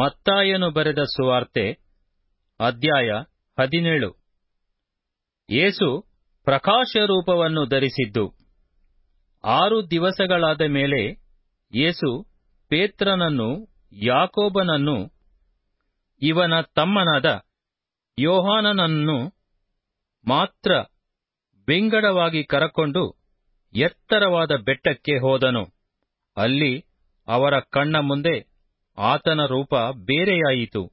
ಮತ್ತಾಯನು ಬರೆದ ಸುವಾರ್ತೆ, ಅಧ್ಯಾಯ ಹದಿನೇಳು. ಪ್ರಕಾಶ ರೂಪವನ್ನು ಧರಿಸಿದ್ದು, ಆರು ದಿವಸಗಳಾದ ಮೇಲೆ ಏಸು ಪೇತ್ರನನ್ನು, ಯಾಕೋಬನನ್ನು, ಇವನ ತಮ್ಮನಾದ ಯೋಹಾನನನ್ನು ಮಾತ್ರ ಬೆಂಗಡವಾಗಿ ಕರಕೊಂಡು ಎತ್ತರವಾದ ಬೆಟ್ಟಕ್ಕೆ ಹೋದನು. ಅಲ್ಲಿ ಅವರ ಕಣ್ಣ ಮುಂದೆ ಆತನ ರೂಪ ಬೇರೆಯಾಯಿತು.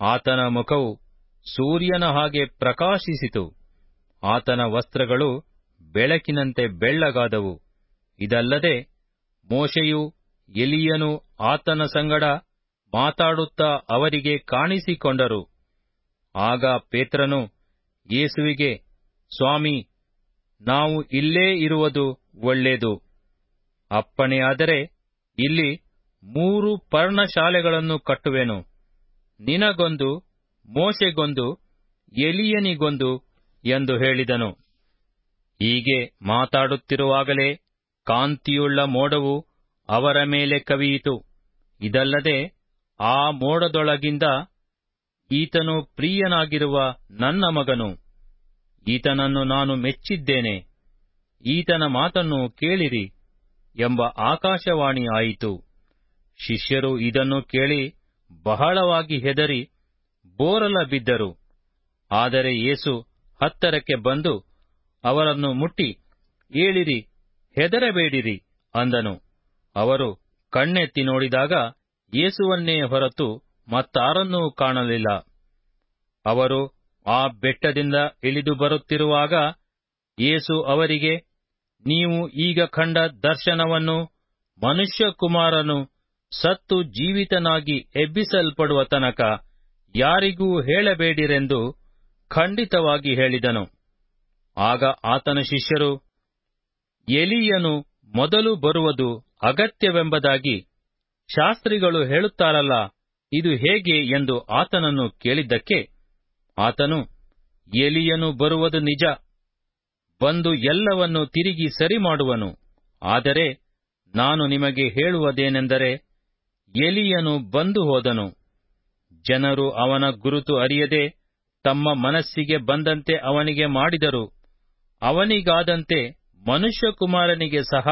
ಆತನ ಮುಖವು ಸೂರ್ಯನ ಹಾಗೆ ಪ್ರಕಾಶಿಸಿತು. ಆತನ ವಸ್ತ್ರಗಳು ಬೆಳಕಿನಂತೆ ಬೆಳ್ಳಗಾದವು. ಇದಲ್ಲದೆ ಮೋಶೆಯು ಎಲಿಯನು ಆತನ ಸಂಗಡ ಮಾತಾಡುತ್ತಾ ಅವರಿಗೆ ಕಾಣಿಸಿಕೊಂಡರು. ಆಗ ಪೇತ್ರನು, ಯೇಸುವಿಗೆ, ಸ್ವಾಮಿ, ನಾವು ಇಲ್ಲೇ ಇರುವುದು ಒಳ್ಳೇದು ಅಪ್ಪಣೆಯಾದರೆ ಇಲ್ಲಿ ಮೂರು ಪರ್ಣಶಾಲೆಗಳನ್ನು ಕಟ್ಟುವೆನು. ನಿನಗೊಂದು, ಮೋಶೆಗೊಂದು, ಎಲಿಯನಿಗೊಂದು ಎಂದು ಹೇಳಿದನು. ಹೀಗೆ ಮಾತಾಡುತ್ತಿರುವಾಗಲೇ ಕಾಂತಿಯುಳ್ಳ ಮೋಡವು ಅವರ ಮೇಲೆ ಕವಿಯಿತು. ಇದಲ್ಲದೆ ಆ ಮೋಡದೊಳಗಿಂದ ಈತನು ಪ್ರಿಯನಾಗಿರುವ ನನ್ನ ಮಗನು. ಈತನನ್ನು ನಾನು ಮೆಚ್ಚಿದ್ದೇನೆ. ಈತನ ಮಾತನ್ನು ಕೇಳಿರಿ ಎಂಬ ಆಕಾಶವಾಣಿ ಆಯಿತು ಶಿಷ್ಯರು ಇದನ್ನು ಕೇಳಿ ಬಹಳವಾಗಿ ಹೆದರಿ ಬೋರಲ ಬಿದ್ದರು. ಆದರೆ ಏಸು ಹತ್ತರಕ್ಕೆ ಬಂದು ಅವರನ್ನು ಮುಟ್ಟಿ, ಏಳಿರಿ, ಹೆದರಬೇಡಿರಿ ಅಂದನು. ಅವರು ಕಣ್ಣೆತ್ತಿ ನೋಡಿದಾಗ ಏಸುವನ್ನೇ ಹೊರತು ಮತ್ತಾರನ್ನೂ ಕಾಣಲಿಲ್ಲ. ಅವರು ಆ ಬೆಟ್ಟದಿಂದ ಇಳಿದು ಬರುತ್ತಿರುವಾಗ ಯೇಸು ಅವರಿಗೆ, ನೀವು ಈಗ ಕಂಡ ದರ್ಶನವನ್ನು ಮನುಷ್ಯಕುಮಾರನು ಸತ್ತು ಜೀವಿತನಾಗಿ ಎಬ್ಬಿಸಲ್ಪಡುವ ತನಕ ಯಾರಿಗೂ ಹೇಳಬೇಡಿರೆಂದು ಖಂಡಿತವಾಗಿ ಹೇಳಿದನು. ಆಗ ಆತನ ಶಿಷ್ಯರು, ಎಲಿಯನು ಮೊದಲು ಬರುವುದು ಅಗತ್ಯವೆಂಬುದಾಗಿ ಶಾಸ್ತ್ರಿಗಳು ಹೇಳುತ್ತಾರಲ್ಲ, ಇದು ಹೇಗೆ ಎಂದು ಆತನನ್ನು ಕೇಳಿದ್ದಕ್ಕೆ ಆತನು, ಎಲಿಯನು ಬರುವುದು ನಿಜ, ಬಂದು ಎಲ್ಲವನ್ನು ತಿರುಗಿ ಸರಿ ಮಾಡುವನು ಆದರೆ ನಾನು ನಿಮಗೆ ಹೇಳುವುದೇನೆಂದರೆ ಎಲಿಯನು ಬಂದು ಹೋದನು. ಜನರು ಅವನ ಗುರುತು ಅರಿಯದೆ ತಮ್ಮ ಮನಸ್ಸಿಗೆ ಬಂದಂತೆ ಅವನಿಗೆ ಮಾಡಿದರು. ಅವನಿಗಾದಂತೆ ಮನುಷ್ಯಕುಮಾರನಿಗೆ ಸಹ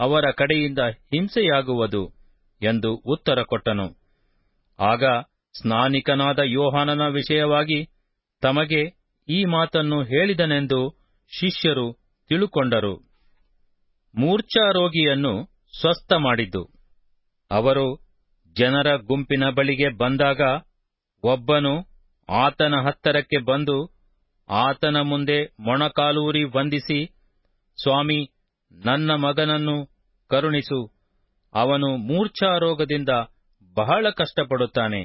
ಅವರ ಕಡೆಯಿಂದ ಹಿಂಸೆಯಾಗುವುದು ಎಂದು ಉತ್ತರ ಕೊಟ್ಟನು. ಆಗ ಸ್ನಾನಿಕನಾದ ಯೋಹಾನನ ವಿಷಯವಾಗಿ ತಮಗೆ ಈ ಮಾತನ್ನು ಹೇಳಿದನೆಂದು ಶಿಷ್ಯರು ತಿಳುಕೊಂಡರು. ಮೂರ್ಛಾರೋಗಿಯನ್ನು ಸ್ವಸ್ಥ ಮಾಡಿದ್ದು ಅವರು ಜನರ ಗುಂಪಿನ ಬಳಿಗೆ ಬಂದಾಗ ಒಬ್ಬನು ಆತನ ಹತ್ತರಕ್ಕೆ ಬಂದು ಆತನ ಮುಂದೆ ಮೊಣಕಾಲೂರಿ ವಂದಿಸಿ, ಸ್ವಾಮಿ, ನನ್ನ ಮಗನನ್ನು ಕರುಣಿಸು. ಅವನು ಮೂರ್ಛಾರೋಗದಿಂದ ಬಹಳ ಕಷ್ಟಪಡುತ್ತಾನೆ.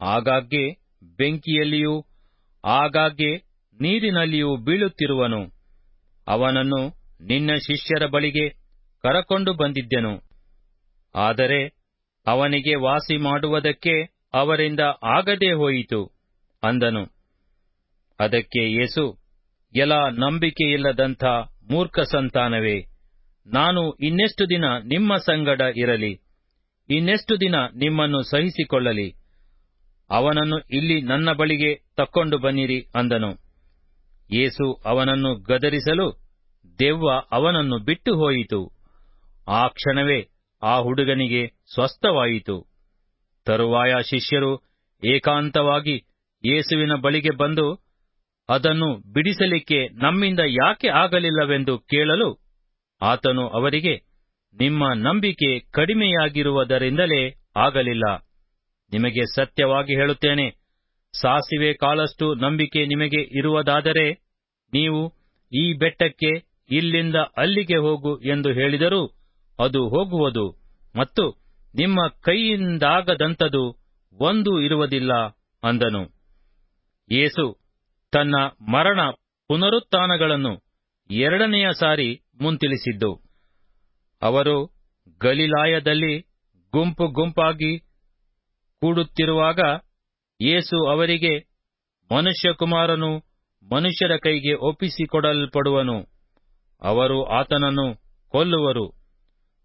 ಆಗಾಗ್ಗೆ ಬೆಂಕಿಯಲ್ಲಿಯೂ, ಆಗಾಗ್ಗೆ ನೀರಿನಲ್ಲಿಯೂ ಬೀಳುತ್ತಿರುವನು. ಅವನನ್ನು ನಿನ್ನ ಶಿಷ್ಯರ ಬಳಿಗೆ ಕರಕೊಂಡು ಬಂದಿದ್ದೆನು. ಆದರೆ ಅವನಿಗೆ ವಾಸಿ ಮಾಡುವುದಕ್ಕೆ ಅವರಿಂದ ಆಗದೆ ಹೋಯಿತು ಅಂದನು. ಅದಕ್ಕೆ ಯೇಸು ಎಲ ನಂಬಿಕೆಯಿಲ್ಲದಂಥ ಮೂರ್ಖ ಸಂತಾನವೇ, ನಾನು ಇನ್ನೆಷ್ಟು ದಿನ ನಿಮ್ಮ ಸಂಗಡ ಇರಲಿ, ಇನ್ನೆಷ್ಟು ದಿನ ನಿಮ್ಮನ್ನು ಸಹಿಸಿಕೊಳ್ಳಲಿ, ಅವನನ್ನು ಇಲ್ಲಿ ನನ್ನ ಬಳಿಗೆ ತಕ್ಕೊಂಡು ಬನ್ನಿರಿ ಅಂದನು. ಯೇಸು ಅವನನ್ನು ಗದರಿಸಲು ದೆವ್ವ ಅವನನ್ನು ಬಿಟ್ಟು ಹೋಯಿತು. ಆ ಕ್ಷಣವೇ ಆ ಹುಡುಗನಿಗೆ ಸ್ವಸ್ಥವಾಯಿತು. ತರುವಾಯ ಶಿಷ್ಯರು ಏಕಾಂತವಾಗಿ ಯೇಸುವಿನ ಬಳಿಗೆ ಬಂದು, ಅದನ್ನು ಬಿಡಿಸಲಿಕ್ಕೆ ನಮ್ಮಿಂದ ಯಾಕೆ ಆಗಲಿಲ್ಲವೆಂದು ಕೇಳಲು ಆತನು ಅವರಿಗೆ, ನಿಮ್ಮ ನಂಬಿಕೆ ಕಡಿಮೆಯಾಗಿರುವುದರಿಂದಲೇ ಆಗಲಿಲ್ಲ. ನಿಮಗೆ ಸತ್ಯವಾಗಿ ಹೇಳುತ್ತೇನೆ, ಸಾಸಿವೆ ಕಾಲಷ್ಟು ನಂಬಿಕೆ ನಿಮಗೆ ಇರುವುದಾದರೆ, ನೀವು ಈ ಬೆಟ್ಟಕ್ಕೆ ಇಲ್ಲಿಂದ ಅಲ್ಲಿಗೆ ಹೋಗು ಎಂದು ಹೇಳಿದರೂ ಅದು ಹೋಗುವುದು ಮತ್ತು ನಿಮ್ಮ ಕೈಯಿಂದಾಗದಂಥದು ಒಂದು ಇರುವುದಿಲ್ಲ ಅಂದನು. ಯೇಸು ತನ್ನ ಮರಣ ಪುನರುತ್ಥಾನಗಳನ್ನು ಎರಡನೆಯ ಸಾರಿ ಮುಂತಿಳಿಸಿದ್ದು. ಅವರು ಗಲಿಲಾಯದಲ್ಲಿ ಗುಂಪು ಗುಂಪಾಗಿ ಕೂಡುತ್ತಿರುವಾಗ ಯೇಸು ಅವರಿಗೆ, ಮನುಷ್ಯಕುಮಾರನು ಮನುಷ್ಯರ ಕೈಗೆ ಒಪ್ಪಿಸಿಕೊಡಲ್ಪಡುವನು. ಅವರು ಆತನನ್ನು ಕೊಲ್ಲುವರು.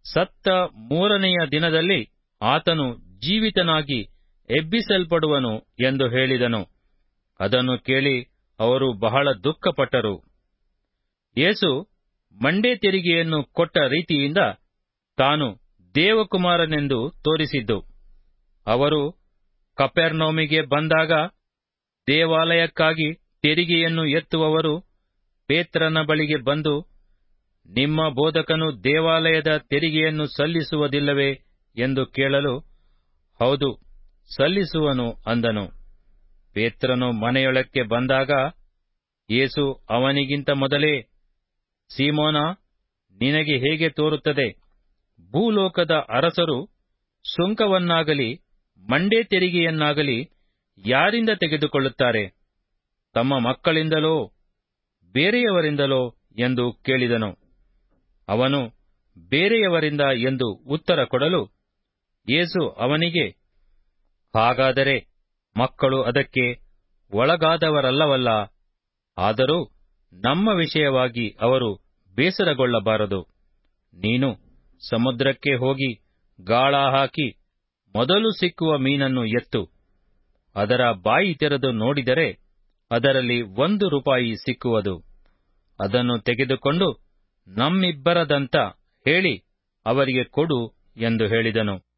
ಸತ್ತ ಮೂರನೆಯ ದಿನದಲ್ಲಿ ಆತನು ಜೀವಿತನಾಗಿ ಎಬ್ಬಿಸಲ್ಪಡುವನು ಎಂದು ಹೇಳಿದನು. ಅದನ್ನು ಕೇಳಿ ಅವರು ಬಹಳ ದುಃಖಪಟ್ಟರು. ಯೇಸು ಮಂಡೆ ತೆರಿಗೆಯನ್ನು ಕೊಟ್ಟ ರೀತಿಯಿಂದ ತಾನು ದೇವಕುಮಾರನೆಂದು ತೋರಿಸಿದ್ದು. ಅವರು ಕಪೆರ್ನೌಮಿಗೆ ಬಂದಾಗ ದೇವಾಲಯಕ್ಕಾಗಿ ತೆರಿಗೆಯನ್ನು ಎತ್ತುವವರು ಪೇತ್ರನ ಬಳಿಗೆ ಬಂದು ನಿಮ್ಮ ಬೋಧಕನು ದೇವಾಲಯದ ತೆರಿಗೆಯನ್ನು ಸಲ್ಲಿಸುವುದಿಲ್ಲವೇ ಎಂದು ಕೇಳಲು, ಹೌದು, ಸಲ್ಲಿಸುವನು ಅಂದನು. ಪೇತ್ರನು ಮನೆಯೊಳಕ್ಕೆ ಬಂದಾಗ, ಯೇಸು ಅವನಿಗಿಂತ ಮೊದಲೇ, ಸೀಮೋನ, ನಿನಗೆ ಹೇಗೆ ತೋರುತ್ತದೆ? ಭೂಲೋಕದ ಅರಸರು ಸುಂಕವನ್ನಾಗಲಿ, ಮಂಡೆ ತೆರಿಗೆಯನ್ನಾಗಲಿ ಯಾರಿಂದ ತೆಗೆದುಕೊಳ್ಳುತ್ತಾರೆ? ತಮ್ಮ ಮಕ್ಕಳಿಂದಲೋ, ಬೇರೆಯವರಿಂದಲೋ ಎಂದು ಕೇಳಿದನು. ಅವನು ಬೇರೆಯವರಿಂದ ಎಂದು ಉತ್ತರ ಕೊಡಲು ಯೇಸು ಅವನಿಗೆ, ಹಾಗಾದರೆ ಮಕ್ಕಳು ಅದಕ್ಕೆ ಒಳಗಾದವರಲ್ಲವಲ್ಲ, ಆದರೂ ನಮ್ಮ ವಿಷಯವಾಗಿ ಅವರು ಬೇಸರಗೊಳ್ಳಬಾರದು. ನೀನು ಸಮುದ್ರಕ್ಕೆ ಹೋಗಿ ಗಾಳ ಹಾಕಿ ಮೊದಲು ಸಿಕ್ಕುವ ಮೀನನ್ನು ಎತ್ತು, ಅದರ ಬಾಯಿ ತೆರೆದು ನೋಡಿದರೆ ಅದರಲ್ಲಿ ಒಂದು ರೂಪಾಯಿ ಸಿಕ್ಕುವುದು. ಅದನ್ನು ತೆಗೆದುಕೊಂಡು ನಮ್ಮಿಬ್ಬರದಂತ ಹೇಳಿ ಅವರಿಗೆ ಕೊಡು ಎಂದು ಹೇಳಿದನು.